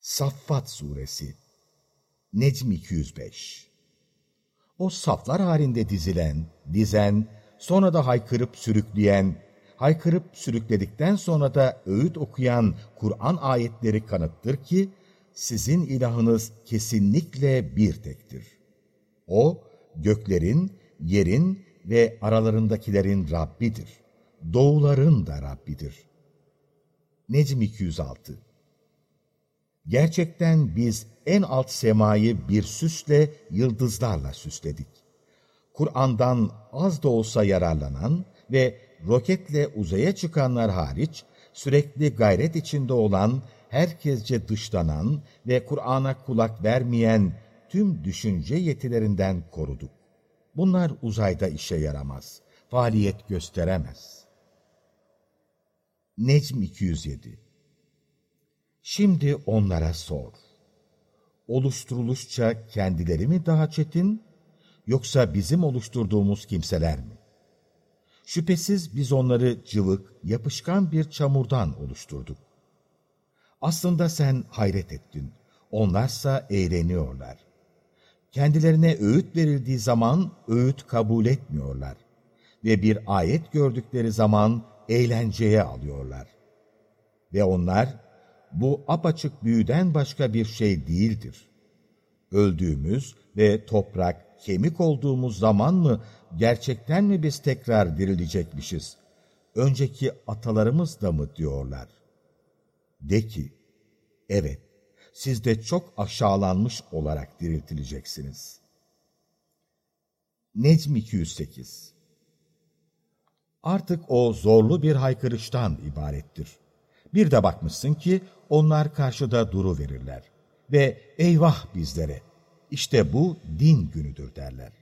Saffat Suresi Necm 205 O saflar halinde dizilen, dizen, sonra da haykırıp sürükleyen, haykırıp sürükledikten sonra da öğüt okuyan Kur'an ayetleri kanıttır ki, sizin ilahınız kesinlikle bir tektir. O, göklerin, yerin ve aralarındakilerin Rabbidir. Doğuların da Rabbidir. Necm 206 Gerçekten biz en alt semayı bir süsle, yıldızlarla süsledik. Kur'an'dan az da olsa yararlanan ve roketle uzaya çıkanlar hariç, sürekli gayret içinde olan, herkesce dışlanan ve Kur'an'a kulak vermeyen tüm düşünce yetilerinden koruduk. Bunlar uzayda işe yaramaz, faaliyet gösteremez. Necm 207 Şimdi onlara sor. Oluşturuluşça kendileri mi daha çetin, yoksa bizim oluşturduğumuz kimseler mi? Şüphesiz biz onları cıvık, yapışkan bir çamurdan oluşturduk. Aslında sen hayret ettin, onlarsa eğleniyorlar. Kendilerine öğüt verildiği zaman öğüt kabul etmiyorlar ve bir ayet gördükleri zaman eğlenceye alıyorlar. Ve onlar, bu apaçık büyüden başka bir şey değildir. Öldüğümüz ve toprak, kemik olduğumuz zaman mı, gerçekten mi biz tekrar dirilecekmişiz? Önceki atalarımız da mı diyorlar? De ki, evet, siz de çok aşağılanmış olarak diriltileceksiniz. Necm 208 Artık o zorlu bir haykırıştan ibarettir. Bir de bakmışsın ki onlar karşıda duru verirler ve eyvah bizlere, işte bu din günüdür derler.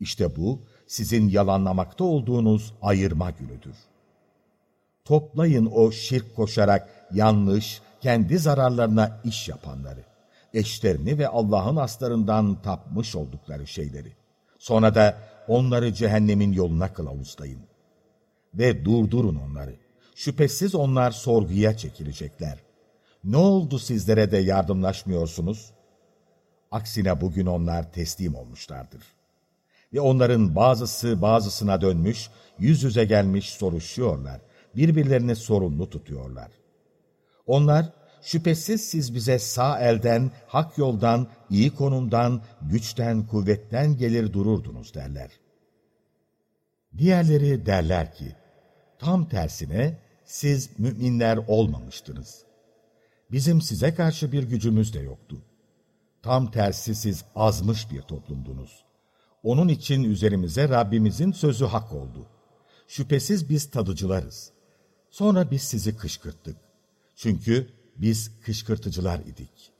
İşte bu sizin yalanlamakta olduğunuz ayırma günüdür. Toplayın o şirk koşarak yanlış, kendi zararlarına iş yapanları, eşlerini ve Allah'ın aslarından tapmış oldukları şeyleri. Sonra da onları cehennemin yoluna kılavuzlayın. Ve durdurun onları. Şüphesiz onlar sorguya çekilecekler. Ne oldu sizlere de yardımlaşmıyorsunuz? Aksine bugün onlar teslim olmuşlardır. Ve onların bazısı bazısına dönmüş, yüz yüze gelmiş soruşuyorlar. Birbirlerini sorumlu tutuyorlar. Onlar, şüphesiz siz bize sağ elden, hak yoldan, iyi konumdan, güçten, kuvvetten gelir dururdunuz derler. Diğerleri derler ki, tam tersine siz müminler olmamıştınız. Bizim size karşı bir gücümüz de yoktu. Tam tersi siz azmış bir toplumdunuz. Onun için üzerimize Rabbimizin sözü hak oldu. Şüphesiz biz tadıcılarız. Sonra biz sizi kışkırttık. Çünkü biz kışkırtıcılar idik.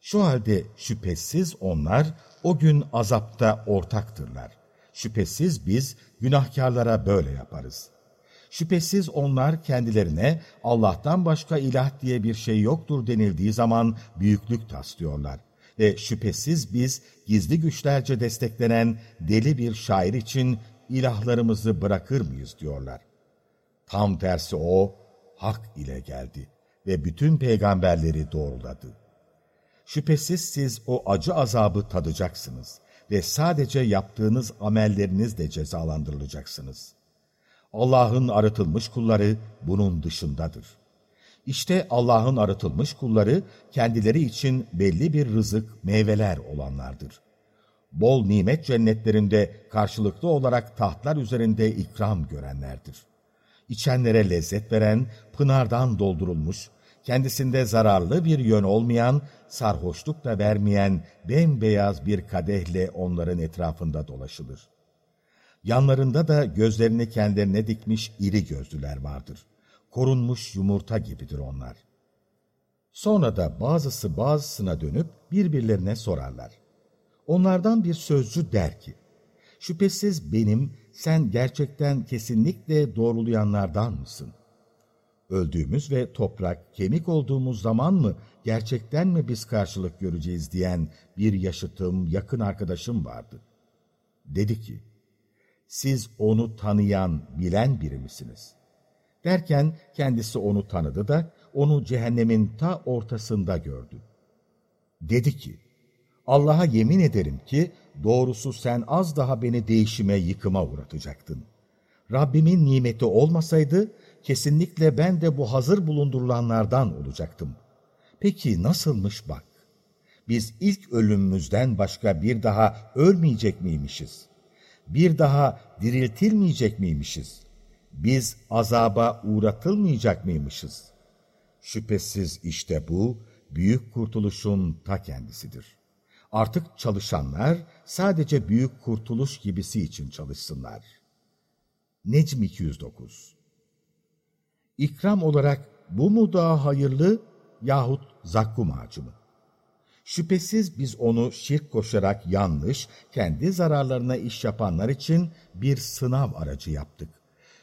Şu halde şüphesiz onlar o gün azapta ortaktırlar. Şüphesiz biz günahkarlara böyle yaparız.'' Şüphesiz onlar kendilerine Allah'tan başka ilah diye bir şey yoktur denildiği zaman büyüklük taslıyorlar. Ve şüphesiz biz gizli güçlerce desteklenen deli bir şair için ilahlarımızı bırakır mıyız diyorlar. Tam tersi o, hak ile geldi ve bütün peygamberleri doğruladı. Şüphesiz siz o acı azabı tadacaksınız ve sadece yaptığınız amellerinizle cezalandırılacaksınız.'' Allah'ın arıtılmış kulları bunun dışındadır. İşte Allah'ın arıtılmış kulları kendileri için belli bir rızık, meyveler olanlardır. Bol nimet cennetlerinde karşılıklı olarak tahtlar üzerinde ikram görenlerdir. İçenlere lezzet veren, pınardan doldurulmuş, kendisinde zararlı bir yön olmayan, sarhoşluk da vermeyen bembeyaz bir kadehle onların etrafında dolaşılır. Yanlarında da gözlerini kendilerine dikmiş iri gözlüler vardır. Korunmuş yumurta gibidir onlar. Sonra da bazısı bazısına dönüp birbirlerine sorarlar. Onlardan bir sözcü der ki, Şüphesiz benim, sen gerçekten kesinlikle doğrulayanlardan mısın? Öldüğümüz ve toprak, kemik olduğumuz zaman mı, gerçekten mi biz karşılık göreceğiz diyen bir yaşıtım, yakın arkadaşım vardı. Dedi ki, siz onu tanıyan, bilen biri misiniz? Derken kendisi onu tanıdı da onu cehennemin ta ortasında gördü. Dedi ki, Allah'a yemin ederim ki doğrusu sen az daha beni değişime yıkıma uğratacaktın. Rabbimin nimeti olmasaydı kesinlikle ben de bu hazır bulundurulanlardan olacaktım. Peki nasılmış bak? Biz ilk ölümümüzden başka bir daha ölmeyecek miymişiz? Bir daha diriltilmeyecek miymişiz? Biz azaba uğratılmayacak mıymışız? Şüphesiz işte bu, büyük kurtuluşun ta kendisidir. Artık çalışanlar sadece büyük kurtuluş gibisi için çalışsınlar. Necm 209 İkram olarak bu mu daha hayırlı yahut zakkum ağacı mı? Şüphesiz biz onu şirk koşarak yanlış, kendi zararlarına iş yapanlar için bir sınav aracı yaptık.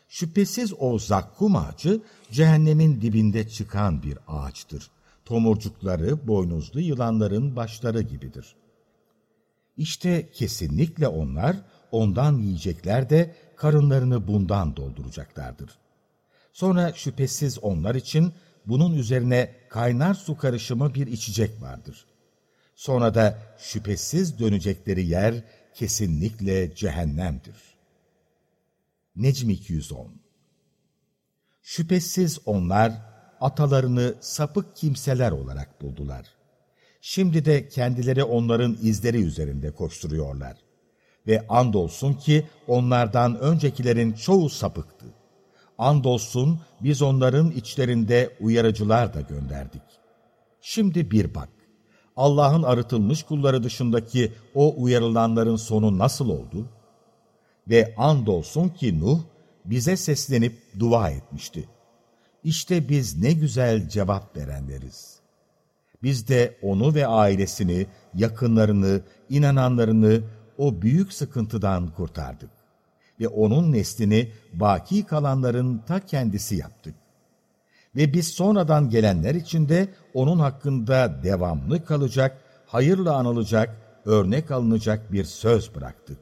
Şüphesiz o zakkum ağacı cehennemin dibinde çıkan bir ağaçtır. Tomurcukları boynuzlu yılanların başları gibidir. İşte kesinlikle onlar ondan yiyecekler de karınlarını bundan dolduracaklardır. Sonra şüphesiz onlar için bunun üzerine kaynar su karışımı bir içecek vardır. Sonra da şüphesiz dönecekleri yer kesinlikle cehennemdir. Necm 210 Şüphesiz onlar atalarını sapık kimseler olarak buldular. Şimdi de kendileri onların izleri üzerinde koşturuyorlar. Ve andolsun ki onlardan öncekilerin çoğu sapıktı. Andolsun biz onların içlerinde uyarıcılar da gönderdik. Şimdi bir bak, Allah'ın arıtılmış kulları dışındaki o uyarılanların sonu nasıl oldu? Ve andolsun ki Nuh bize seslenip dua etmişti. İşte biz ne güzel cevap verenleriz. Biz de onu ve ailesini, yakınlarını, inananlarını o büyük sıkıntıdan kurtardık. Ve onun neslini baki kalanların ta kendisi yaptık. Ve biz sonradan gelenler için de onun hakkında devamlı kalacak, hayırla anılacak, örnek alınacak bir söz bıraktık.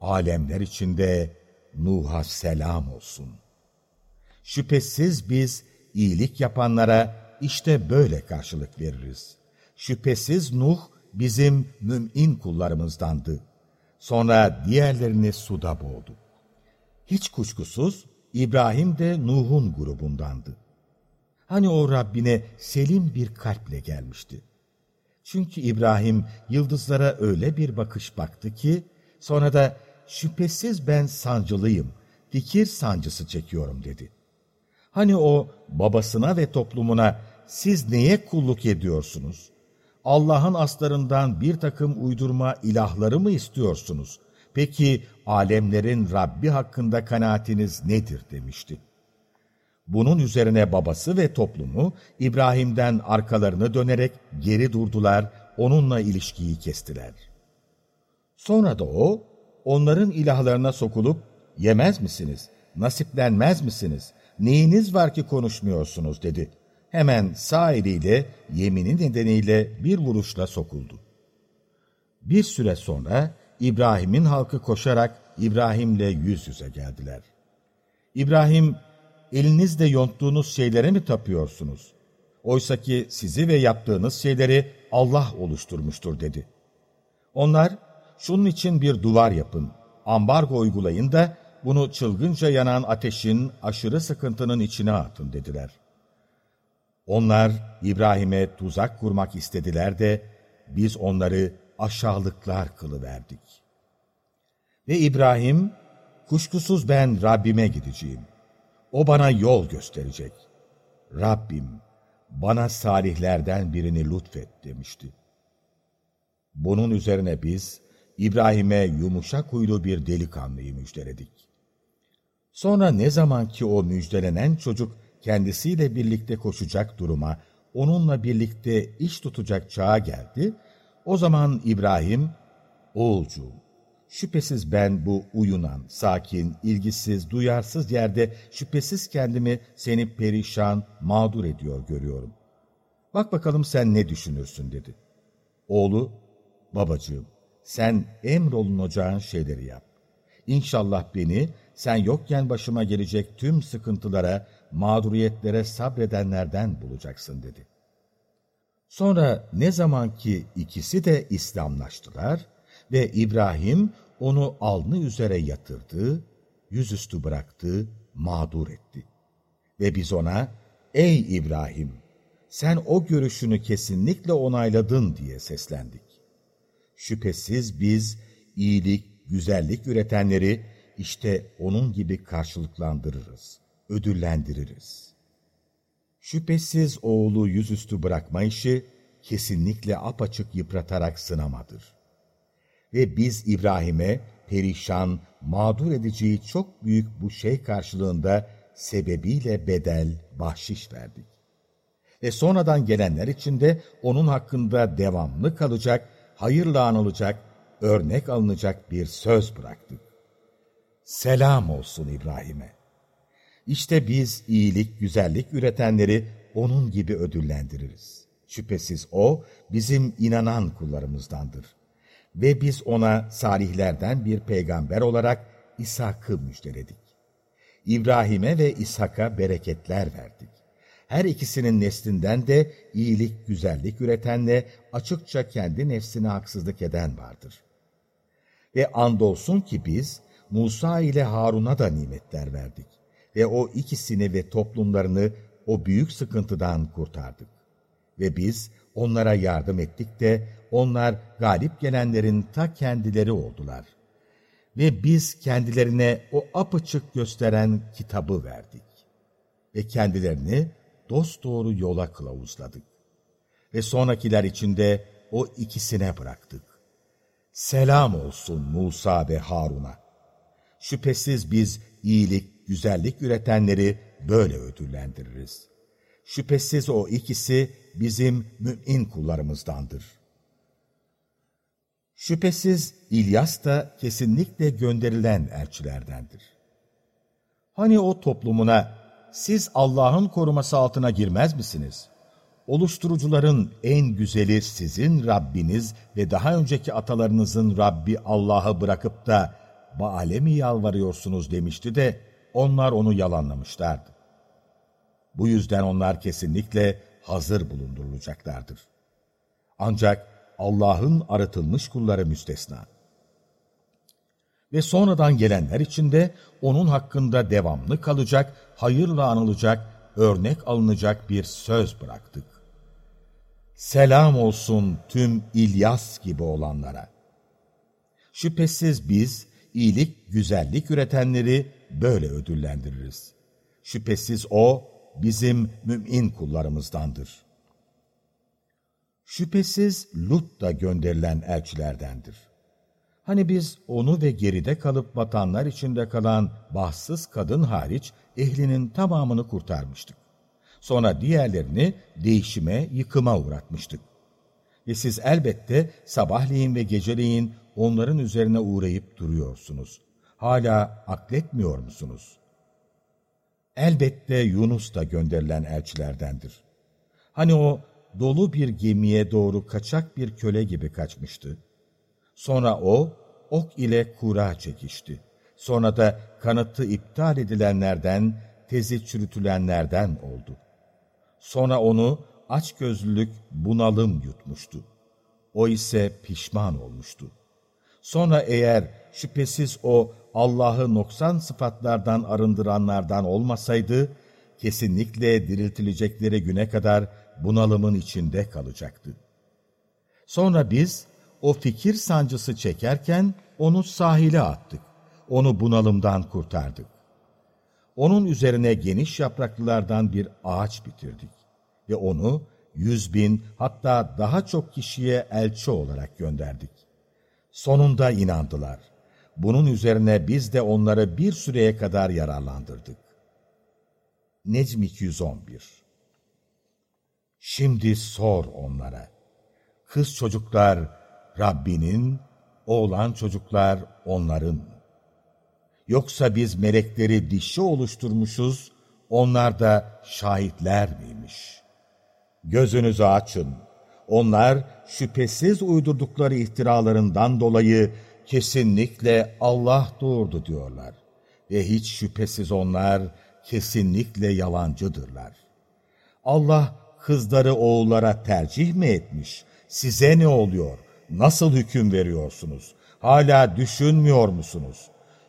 Alemler içinde Nuh'a selam olsun. Şüphesiz biz iyilik yapanlara işte böyle karşılık veririz. Şüphesiz Nuh bizim mümin kullarımızdandı. Sonra diğerlerini suda boğdu. Hiç kuşkusuz İbrahim de Nuh'un grubundandı. Hani o Rabbine selim bir kalple gelmişti. Çünkü İbrahim yıldızlara öyle bir bakış baktı ki, sonra da şüphesiz ben sancılıyım, fikir sancısı çekiyorum dedi. Hani o babasına ve toplumuna siz neye kulluk ediyorsunuz? Allah'ın aslarından bir takım uydurma ilahları mı istiyorsunuz? Peki alemlerin Rabbi hakkında kanaatiniz nedir demişti. Bunun üzerine babası ve toplumu İbrahim'den arkalarını dönerek geri durdular, onunla ilişkiyi kestiler. Sonra da o, onların ilahlarına sokulup, yemez misiniz, nasiplenmez misiniz, neyiniz var ki konuşmuyorsunuz dedi. Hemen sağ eliyle, yemini nedeniyle bir vuruşla sokuldu. Bir süre sonra İbrahim'in halkı koşarak İbrahim'le yüz yüze geldiler. İbrahim, elinizle yonttuğunuz şeylere mi tapıyorsunuz? Oysa ki sizi ve yaptığınız şeyleri Allah oluşturmuştur dedi. Onlar, şunun için bir duvar yapın, ambargo uygulayın da bunu çılgınca yanan ateşin aşırı sıkıntının içine atın dediler. Onlar İbrahim'e tuzak kurmak istediler de biz onları aşağılıklar kılıverdik. Ve İbrahim, kuşkusuz ben Rabbime gideceğim. O bana yol gösterecek. Rabbim, bana salihlerden birini lütfet demişti. Bunun üzerine biz, İbrahim'e yumuşak huylu bir delikanlıyı müjdeledik. Sonra ne zaman ki o müjdelenen çocuk kendisiyle birlikte koşacak duruma, onunla birlikte iş tutacak çağa geldi, o zaman İbrahim, oğulcuğum, şüphesiz ben bu uyunan, sakin, ilgisiz, duyarsız yerde şüphesiz kendimi seni perişan, mağdur ediyor görüyorum. Bak bakalım sen ne düşünürsün dedi. Oğlu, babacığım, sen emrolunacağın şeyleri yap. İnşallah beni sen yokken başıma gelecek tüm sıkıntılara mağduriyetlere sabredenlerden bulacaksın dedi. Sonra ne zaman ki ikisi de İslamlaştılar ve İbrahim onu alnı üzere yatırdı, yüzüstü bıraktı, mağdur etti. Ve biz ona, ''Ey İbrahim, sen o görüşünü kesinlikle onayladın.'' diye seslendik. Şüphesiz biz iyilik, güzellik üretenleri işte onun gibi karşılıklandırırız, ödüllendiririz. Şüphesiz oğlu yüzüstü bırakma işi kesinlikle apaçık yıpratarak sınamadır. Ve biz İbrahim'e perişan, mağdur edeceği çok büyük bu şey karşılığında sebebiyle bedel, bahşiş verdik. Ve sonradan gelenler için de onun hakkında devamlı kalacak, hayırla anılacak, örnek alınacak bir söz bıraktık. Selam olsun İbrahim'e. İşte biz iyilik, güzellik üretenleri onun gibi ödüllendiririz. Şüphesiz o bizim inanan kullarımızdandır. Ve biz ona salihlerden bir peygamber olarak İshak'ı müjdeledik. İbrahim'e ve İshak'a bereketler verdik. Her ikisinin neslinden de iyilik, güzellik üretenle açıkça kendi nefsine haksızlık eden vardır. Ve andolsun ki biz Musa ile Harun'a da nimetler verdik ve o ikisini ve toplumlarını o büyük sıkıntıdan kurtardık. Ve biz onlara yardım ettik de onlar galip gelenlerin ta kendileri oldular. Ve biz kendilerine o apıçık gösteren kitabı verdik. Ve kendilerini dosdoğru yola kılavuzladık. Ve sonrakiler içinde o ikisine bıraktık. Selam olsun Musa ve Harun'a. Şüphesiz biz iyilik, güzellik üretenleri böyle ödüllendiririz. Şüphesiz o ikisi bizim mümin kullarımızdandır. Şüphesiz İlyas da kesinlikle gönderilen elçilerdendir. Hani o toplumuna siz Allah'ın koruması altına girmez misiniz? Oluşturucuların en güzeli sizin Rabbiniz ve daha önceki atalarınızın Rabbi Allah'ı bırakıp da Baal'e mi yalvarıyorsunuz demişti de onlar onu yalanlamışlardı. Bu yüzden onlar kesinlikle hazır bulundurulacaklardır. Ancak Allah'ın arıtılmış kulları müstesna. Ve sonradan gelenler için de onun hakkında devamlı kalacak, hayırla anılacak, örnek alınacak bir söz bıraktık. Selam olsun tüm İlyas gibi olanlara. Şüphesiz biz iyilik, güzellik üretenleri böyle ödüllendiririz. Şüphesiz o bizim mümin kullarımızdandır. Şüphesiz Lut da gönderilen elçilerdendir. Hani biz onu ve geride kalıp vatanlar içinde kalan bahtsız kadın hariç ehlinin tamamını kurtarmıştık. Sonra diğerlerini değişime, yıkıma uğratmıştık. Ve siz elbette sabahleyin ve geceleyin onların üzerine uğrayıp duruyorsunuz. Hala akletmiyor musunuz? Elbette Yunus da gönderilen elçilerdendir. Hani o dolu bir gemiye doğru kaçak bir köle gibi kaçmıştı. Sonra o ok ile kura çekişti. Sonra da kanıtı iptal edilenlerden, tezi çürütülenlerden oldu. Sonra onu açgözlülük, bunalım yutmuştu. O ise pişman olmuştu. Sonra eğer şüphesiz o Allah'ı noksan sıfatlardan arındıranlardan olmasaydı, kesinlikle diriltilecekleri güne kadar bunalımın içinde kalacaktı. Sonra biz o fikir sancısı çekerken onu sahile attık. Onu bunalımdan kurtardık. Onun üzerine geniş yapraklılardan bir ağaç bitirdik. Ve onu yüz bin hatta daha çok kişiye elçi olarak gönderdik. Sonunda inandılar. Bunun üzerine biz de onları bir süreye kadar yararlandırdık. Necm 211 Şimdi sor onlara. Kız çocuklar Rabbinin, oğlan çocuklar onların. Yoksa biz melekleri dişi oluşturmuşuz, onlar da şahitler miymiş? Gözünüzü açın. Onlar şüphesiz uydurdukları iftiralarından dolayı kesinlikle Allah doğurdu diyorlar. Ve hiç şüphesiz onlar kesinlikle yalancıdırlar. Allah kızları oğullara tercih mi etmiş? Size ne oluyor? Nasıl hüküm veriyorsunuz? Hala düşünmüyor musunuz?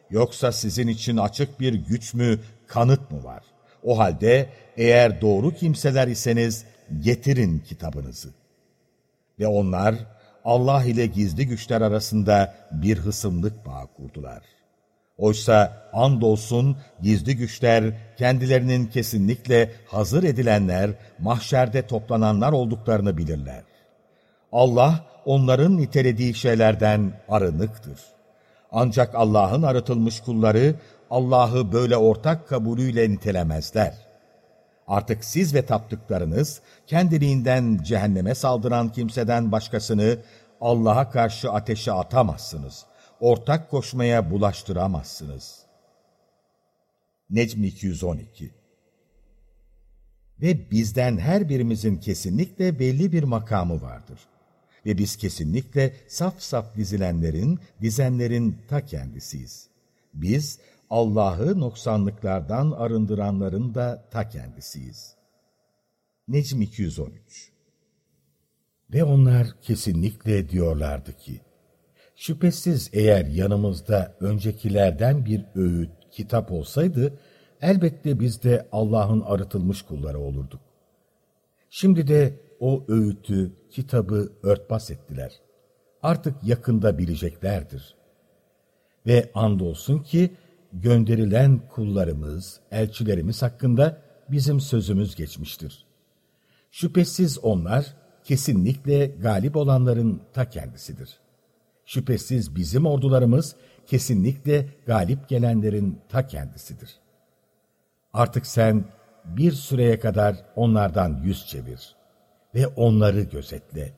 Yoksa sizin için açık bir güç mü, kanıt mı var? O halde eğer doğru kimseler iseniz getirin kitabınızı. Ve onlar Allah ile gizli güçler arasında bir hısımlık bağı kurdular. Oysa andolsun gizli güçler kendilerinin kesinlikle hazır edilenler, mahşerde toplananlar olduklarını bilirler. Allah onların nitelediği şeylerden arınıktır. Ancak Allah'ın arıtılmış kulları Allah'ı böyle ortak kabulüyle nitelemezler. Artık siz ve taptıklarınız kendiliğinden cehenneme saldıran kimseden başkasını Allah'a karşı ateşe atamazsınız. Ortak koşmaya bulaştıramazsınız. Necm 212 Ve bizden her birimizin kesinlikle belli bir makamı vardır. Ve biz kesinlikle saf saf dizilenlerin, dizenlerin ta kendisiyiz. Biz Allah'ı noksanlıklardan arındıranların da ta kendisiyiz. Necm 213 Ve onlar kesinlikle diyorlardı ki, şüphesiz eğer yanımızda öncekilerden bir öğüt, kitap olsaydı, elbette biz de Allah'ın arıtılmış kulları olurduk. Şimdi de o öğütü, kitabı örtbas ettiler. Artık yakında bileceklerdir. Ve andolsun ki, gönderilen kullarımız, elçilerimiz hakkında bizim sözümüz geçmiştir. Şüphesiz onlar kesinlikle galip olanların ta kendisidir. Şüphesiz bizim ordularımız kesinlikle galip gelenlerin ta kendisidir. Artık sen bir süreye kadar onlardan yüz çevir ve onları gözetle.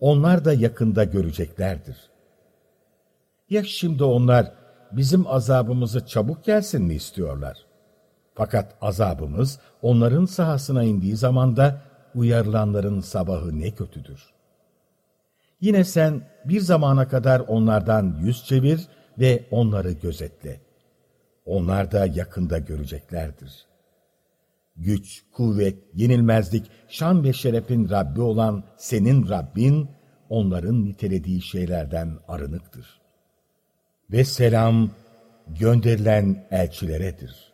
Onlar da yakında göreceklerdir. Ya şimdi onlar bizim azabımızı çabuk gelsin mi istiyorlar? Fakat azabımız onların sahasına indiği zaman da uyarılanların sabahı ne kötüdür. Yine sen bir zamana kadar onlardan yüz çevir ve onları gözetle. Onlar da yakında göreceklerdir. Güç, kuvvet, yenilmezlik, şan ve şerefin Rabbi olan senin Rabbin, onların nitelediği şeylerden arınıktır. Ve selam gönderilen elçileredir.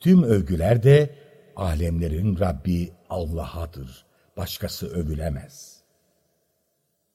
Tüm övgüler de alemlerin Rabbi Allah'adır. Başkası övülemez.''